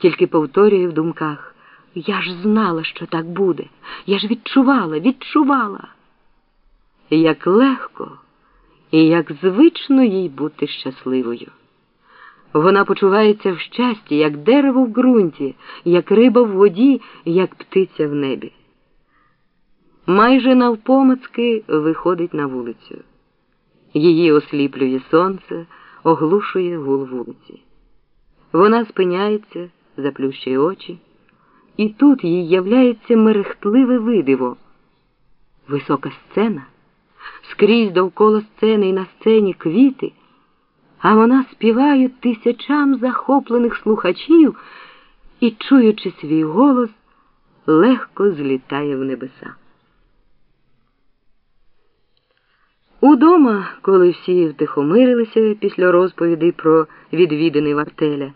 тільки повторює в думках. Я ж знала, що так буде. Я ж відчувала, відчувала. Як легко і як звично їй бути щасливою. Вона почувається в щасті, як дерево в ґрунті, як риба в воді, як птиця в небі. Майже навпомацки виходить на вулицю. Її осліплює сонце, оглушує гул вулиці. Вона спиняється, заплющує очі, і тут їй являється мерехтливе видиво. Висока сцена, скрізь довкола сцени і на сцені квіти, а вона співає тисячам захоплених слухачів і, чуючи свій голос, легко злітає в небеса. Удома, коли всі втихомирилися після розповіді про відвідини вартеля,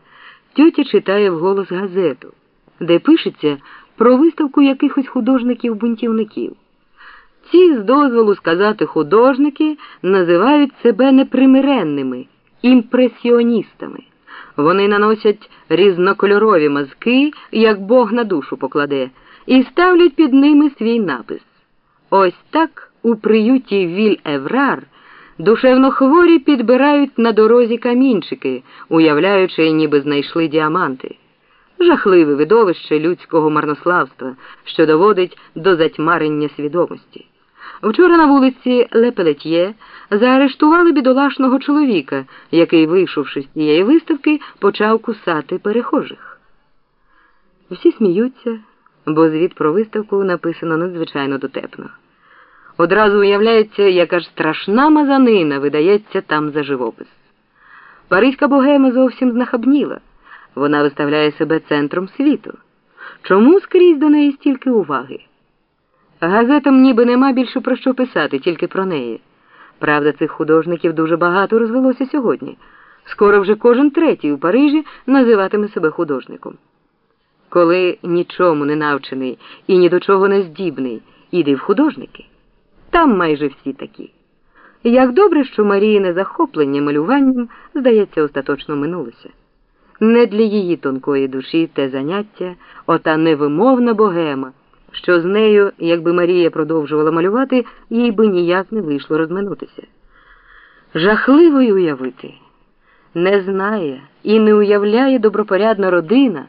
тьотя читає вголос газету, де пишеться про виставку якихось художників-бунтівників. Ці, з дозволу сказати художники, називають себе непримиренними, імпресіоністами. Вони наносять різнокольорові мазки, як Бог на душу покладе, і ставлять під ними свій напис. Ось так у приюті Віль Еврар душевно хворі підбирають на дорозі камінчики, уявляючи, ніби знайшли діаманти. Жахливе видовище людського марнославства, що доводить до затьмарення свідомості. Вчора на вулиці Лепелетьє заарештували бідолашного чоловіка, який, вийшовши з цієї виставки, почав кусати перехожих. Всі сміються, бо звіт про виставку написано надзвичайно дотепно. Одразу уявляється, яка ж страшна мазанина видається там за живопис. Паризька богема зовсім знахабніла. Вона виставляє себе центром світу. Чому скрізь до неї стільки уваги? Газетам ніби нема більше про що писати, тільки про неї. Правда, цих художників дуже багато розвелося сьогодні. Скоро вже кожен третій у Парижі називатиме себе художником. Коли нічому не навчений і ні до чого не здібний, іди в художники. Там майже всі такі. Як добре, що Маріїне захоплення малюванням, здається, остаточно минулося. Не для її тонкої душі те заняття, ота невимовна богема, що з нею, якби Марія продовжувала малювати, їй би ніяк не вийшло розминутися. Жахливо й уявити, не знає і не уявляє добропорядна родина,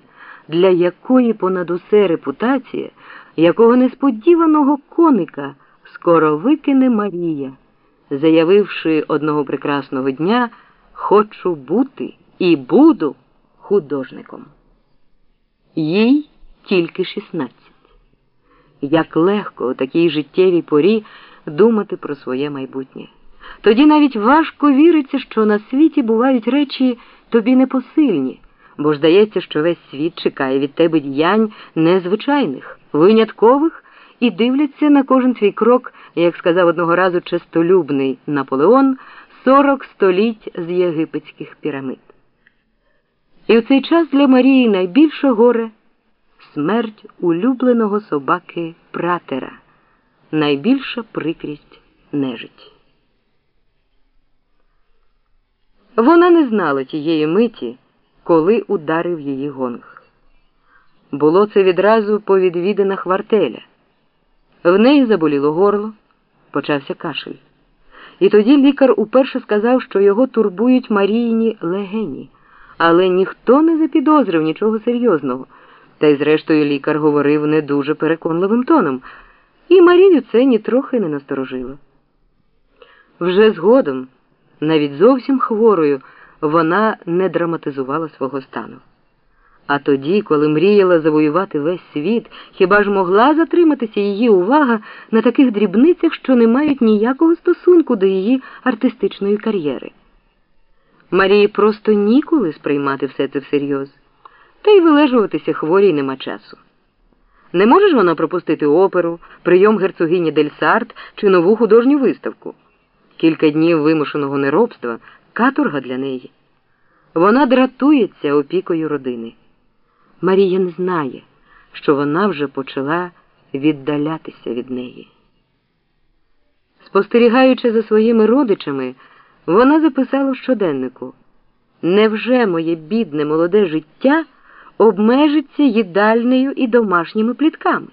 для якої понад усе репутація, якого несподіваного коника скоро викине Марія, заявивши одного прекрасного дня Хочу бути і буду художником. Їй тільки 16. Як легко у такій життєвій порі думати про своє майбутнє. Тоді навіть важко віриться, що на світі бувають речі тобі непосильні, бо ж здається, що весь світ чекає від тебе діянь незвичайних, виняткових і дивляться на кожен твій крок, як сказав одного разу честолюбний Наполеон, сорок століть з єгипетських пірамид. І в цей час для Марії найбільше горе смерть улюбленого собаки пратера, найбільша прикрість нежиті. Вона не знала тієї миті, коли ударив її гонг. Було це відразу по відвідинах вартеля. В неї заболіло горло, почався кашель. І тоді лікар уперше сказав, що його турбують Маріїні легені, але ніхто не запідозрив нічого серйозного. Та й, зрештою, лікар говорив не дуже переконливим тоном, і Марію це нітрохи не насторожило. Вже згодом, навіть зовсім хворою, вона не драматизувала свого стану. А тоді, коли мріяла завоювати весь світ, хіба ж могла затриматися її увага на таких дрібницях, що не мають ніякого стосунку до її артистичної кар'єри? Марії просто ніколи сприймати все це всерйоз, та й вилежуватися хворій нема часу. Не може ж вона пропустити оперу, прийом герцогині Дельсарт чи нову художню виставку. Кілька днів вимушеного неробства каторга для неї. Вона дратується опікою родини. Марія не знає, що вона вже почала віддалятися від неї. Спостерігаючи за своїми родичами, вона записала в щоденнику Невже моє бідне молоде життя обмежиться їдальнею і домашніми плітками.